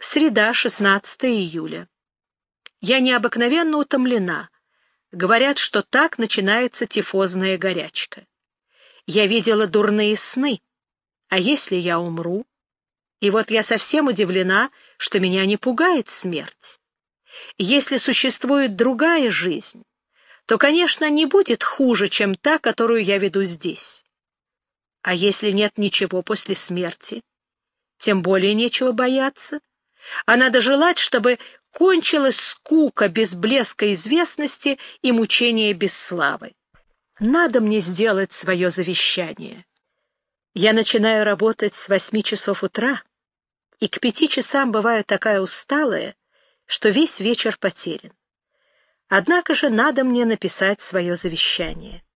Среда, 16 июля. Я необыкновенно утомлена. Говорят, что так начинается тифозная горячка. Я видела дурные сны. А если я умру? И вот я совсем удивлена, что меня не пугает смерть. Если существует другая жизнь, то, конечно, не будет хуже, чем та, которую я веду здесь. А если нет ничего после смерти, тем более нечего бояться а надо желать, чтобы кончилась скука без блеска известности и мучения без славы. Надо мне сделать свое завещание. Я начинаю работать с восьми часов утра, и к пяти часам бываю такая усталая, что весь вечер потерян. Однако же надо мне написать свое завещание.